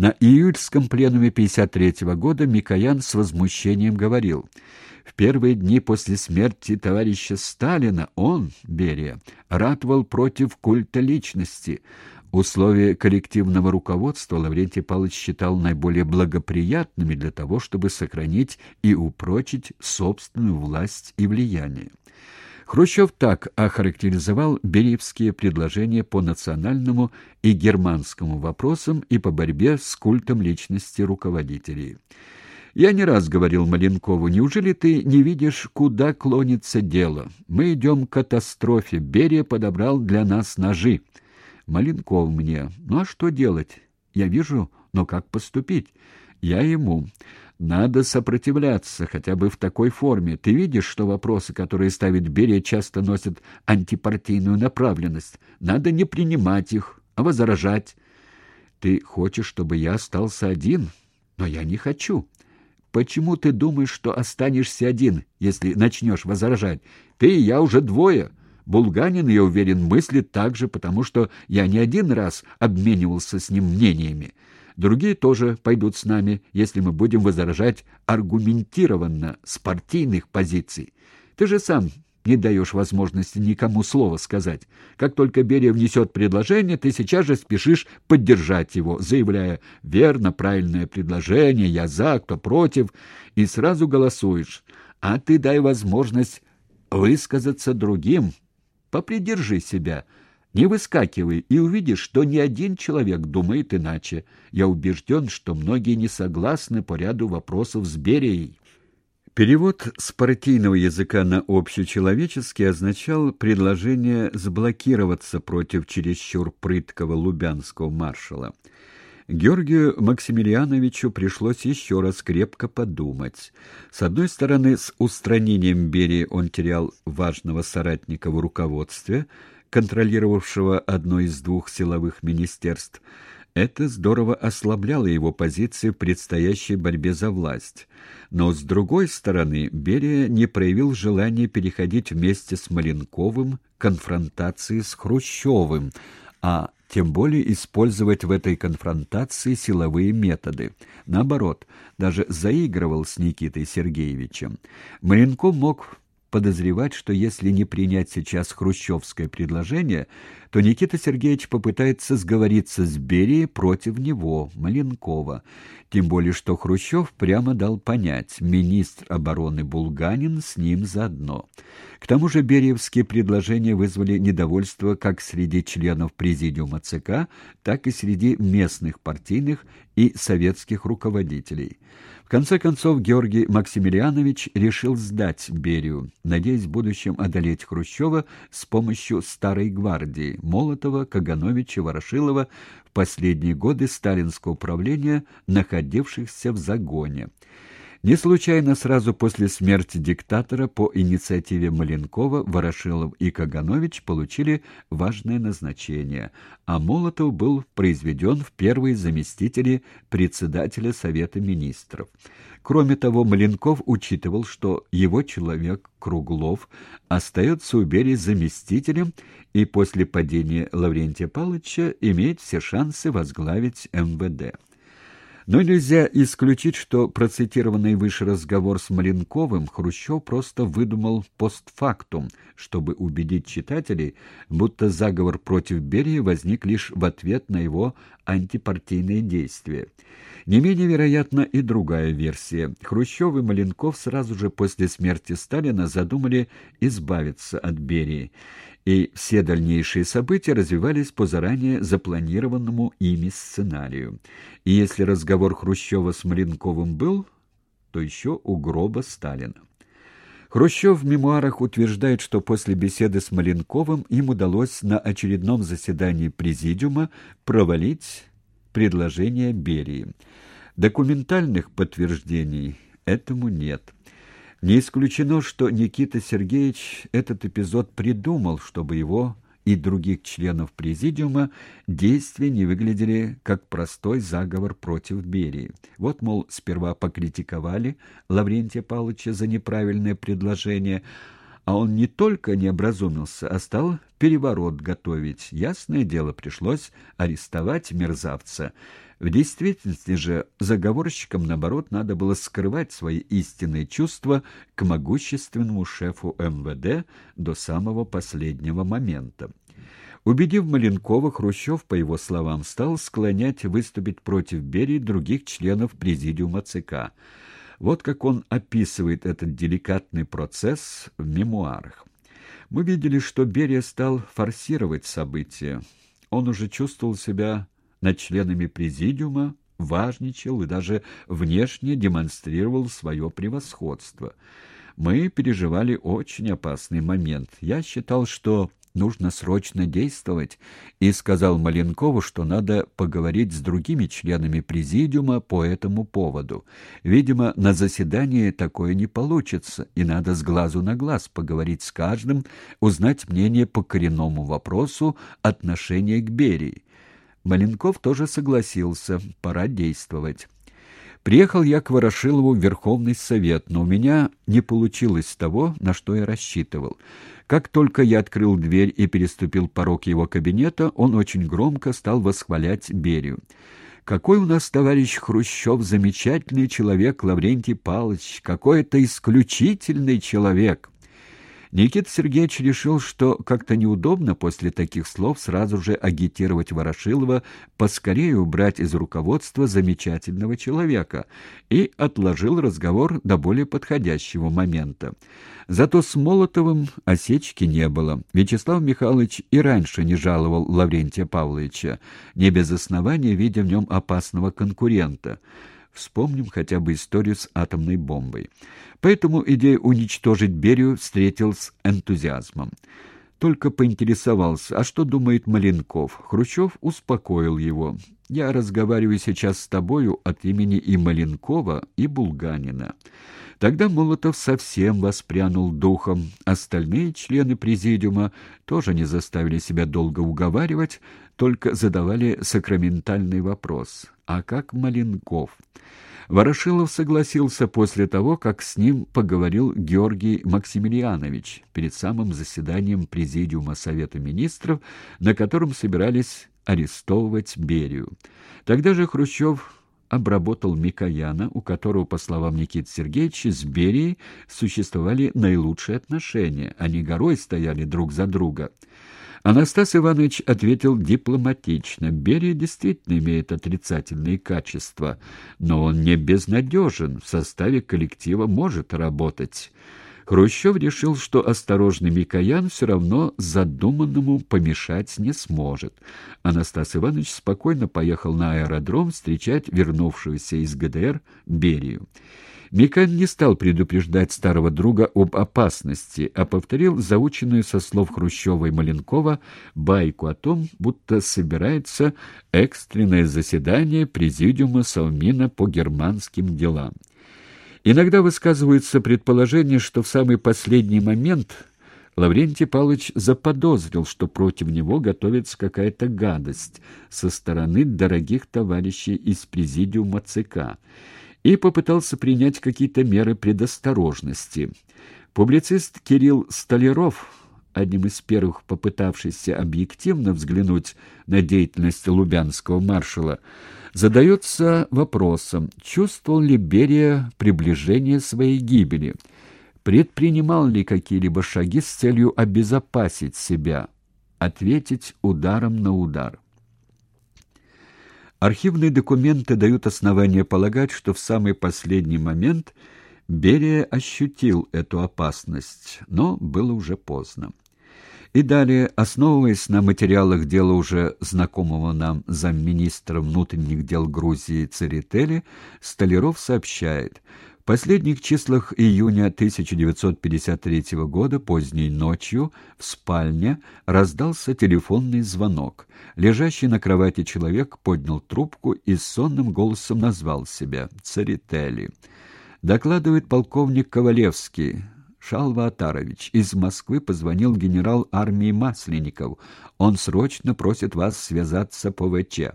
На июльском пленуме 53 -го года Микоян с возмущением говорил «В первые дни после смерти товарища Сталина он, Берия, ратовал против культа личности». Условия коллективного руководства Лаврентий Павлович считал наиболее благоприятными для того, чтобы сохранить и упрочить собственную власть и влияние. Хрущев так охарактеризовал бериевские предложения по национальному и германскому вопросам и по борьбе с культом личности руководителей. Я не раз говорил Маленкову, неужели ты не видишь, куда клонится дело? Мы идем к катастрофе. Берия подобрал для нас ножи. Маленков мне. Ну а что делать? Я вижу, но как поступить? Я ему. Надо сопротивляться, хотя бы в такой форме. Ты видишь, что вопросы, которые ставит Берия, часто носят антипартийную направленность. Надо не принимать их, а возражать. Ты хочешь, чтобы я остался один? Но я не хочу. Почему ты думаешь, что останешься один, если начнешь возражать? Ты и я уже двое. Булганин, я уверен, мыслит так же, потому что я не один раз обменивался с ним мнениями. Другие тоже пойдут с нами, если мы будем возражать аргументированно с партийных позиций. Ты же сам не даешь возможности никому слова сказать. Как только Берия внесет предложение, ты сейчас же спешишь поддержать его, заявляя «верно, правильное предложение, я за, кто против», и сразу голосуешь. А ты дай возможность высказаться другим. Попридержи себя». Не выскакивай и увидишь, что ни один человек думает иначе. Я убежден, что многие не согласны по ряду вопросов с Берией. Перевод с партийного языка на общечеловеческий означал предложение сблокироваться против чересчур прыткого лубянского маршала. Георгию Максимилиановичу пришлось еще раз крепко подумать. С одной стороны, с устранением Берии он терял важного соратника в руководстве – контролировавшего одно из двух силовых министерств, это здорово ослабляло его позиции в предстоящей борьбе за власть. Но, с другой стороны, Берия не проявил желания переходить вместе с Маленковым к конфронтации с Хрущевым, а тем более использовать в этой конфронтации силовые методы. Наоборот, даже заигрывал с Никитой Сергеевичем. Маленков мог подозревать, что если не принять сейчас хрущевское предложение, то Никита Сергеевич попытается сговориться с Берией против него, Маленкова. Тем более, что Хрущев прямо дал понять, министр обороны Булганин с ним заодно. К тому же бериевские предложения вызвали недовольство как среди членов президиума ЦК, так и среди местных партийных и советских руководителей. В конце концов, Георгий Максимилианович решил сдать Берию, надеясь в будущем одолеть Хрущева с помощью Старой гвардии, Молотова, Кагановича, Ворошилова в последние годы сталинского правления, находившихся в загоне. Не случайно сразу после смерти диктатора по инициативе Маленкова Ворошилов и Каганович получили важное назначение, а Молотов был произведен в первые заместители председателя Совета министров. Кроме того, Маленков учитывал, что его человек Круглов остается у Берии заместителем и после падения Лаврентия Павловича имеет все шансы возглавить МВД. Но нельзя исключить, что процитированный выше разговор с Маленковым Хрущев просто выдумал постфактум, чтобы убедить читателей, будто заговор против Берии возник лишь в ответ на его антипартийные действия. Не менее вероятна и другая версия. Хрущев и Маленков сразу же после смерти Сталина задумали избавиться от Берии и все дальнейшие события развивались по заранее запланированному ими сценарию. И если разговор Хрущева с Маленковым был, то еще у гроба Сталина. Хрущев в мемуарах утверждает, что после беседы с Маленковым им удалось на очередном заседании Президиума провалить предложение Берии. Документальных подтверждений этому нет. Не исключено, что Никита Сергеевич этот эпизод придумал, чтобы его и других членов президиума действия не выглядели как простой заговор против Берии. Вот, мол, сперва покритиковали Лаврентия Павловича за неправильное предложение, а он не только не образумился, а стал переворот готовить. Ясное дело, пришлось арестовать мерзавца. В действительности же заговорщикам, наоборот, надо было скрывать свои истинные чувства к могущественному шефу МВД до самого последнего момента. Убедив Маленкова, Хрущев, по его словам, стал склонять выступить против Берии других членов президиума ЦК. Вот как он описывает этот деликатный процесс в мемуарах. Мы видели, что Берия стал форсировать события. Он уже чувствовал себя над членами президиума, важничал и даже внешне демонстрировал свое превосходство. Мы переживали очень опасный момент. Я считал, что нужно срочно действовать, и сказал Маленкову, что надо поговорить с другими членами президиума по этому поводу. Видимо, на заседании такое не получится, и надо с глазу на глаз поговорить с каждым, узнать мнение по коренному вопросу отношения к Берии. Маленков тоже согласился, пора действовать. Приехал я к Ворошилову в Верховный Совет, но у меня не получилось того, на что я рассчитывал. Как только я открыл дверь и переступил порог его кабинета, он очень громко стал восхвалять Берию. «Какой у нас, товарищ Хрущев, замечательный человек, Лаврентий Павлович! Какой это исключительный человек!» Никита Сергеевич решил, что как-то неудобно после таких слов сразу же агитировать Ворошилова поскорее убрать из руководства замечательного человека и отложил разговор до более подходящего момента. Зато с Молотовым осечки не было. Вячеслав Михайлович и раньше не жаловал Лаврентия Павловича, не без основания видя в нем опасного конкурента. Вспомним хотя бы историю с атомной бомбой. Поэтому идея уничтожить Берию встретил с энтузиазмом. Только поинтересовался, а что думает Маленков? Хрущев успокоил его. «Я разговариваю сейчас с тобою от имени и Маленкова, и Булганина». Тогда Молотов совсем воспрянул духом. Остальные члены президиума тоже не заставили себя долго уговаривать, только задавали сакраментальный вопрос. «А как Маленков?» Ворошилов согласился после того, как с ним поговорил Георгий Максимилианович перед самым заседанием Президиума Совета Министров, на котором собирались арестовывать Берию. Тогда же Хрущев обработал Микояна, у которого, по словам Никиты Сергеевича, с Берией существовали наилучшие отношения, они горой стояли друг за друга. Анастас Иванович ответил дипломатично. Берия действительно имеет отрицательные качества, но он не безнадежен, в составе коллектива может работать. Хрущев решил, что осторожный Микоян все равно задуманному помешать не сможет. Анастас Иванович спокойно поехал на аэродром встречать вернувшуюся из ГДР Берию. Микан не стал предупреждать старого друга об опасности, а повторил заученную со слов Хрущева и Маленкова байку о том, будто собирается экстренное заседание Президиума Совмина по германским делам. Иногда высказываются предположения, что в самый последний момент Лаврентий Павлович заподозрил, что против него готовится какая-то гадость со стороны дорогих товарищей из Президиума ЦК и попытался принять какие-то меры предосторожности. Публицист Кирилл Столяров, одним из первых попытавшийся объективно взглянуть на деятельность лубянского маршала, задается вопросом, чувствовал ли Берия приближение своей гибели, предпринимал ли какие-либо шаги с целью обезопасить себя, ответить ударом на удар. Архивные документы дают основание полагать, что в самый последний момент Берия ощутил эту опасность, но было уже поздно. И далее, основываясь на материалах дела уже знакомого нам замминистра внутренних дел Грузии Церетели, Столяров сообщает, в последних числах июня 1953 года поздней ночью в спальне раздался телефонный звонок. Лежащий на кровати человек поднял трубку и сонным голосом назвал себя Церетели. Докладывает полковник Ковалевский. Шалва Атарович, из Москвы позвонил генерал армии Масленников. Он срочно просит вас связаться по ВЧ.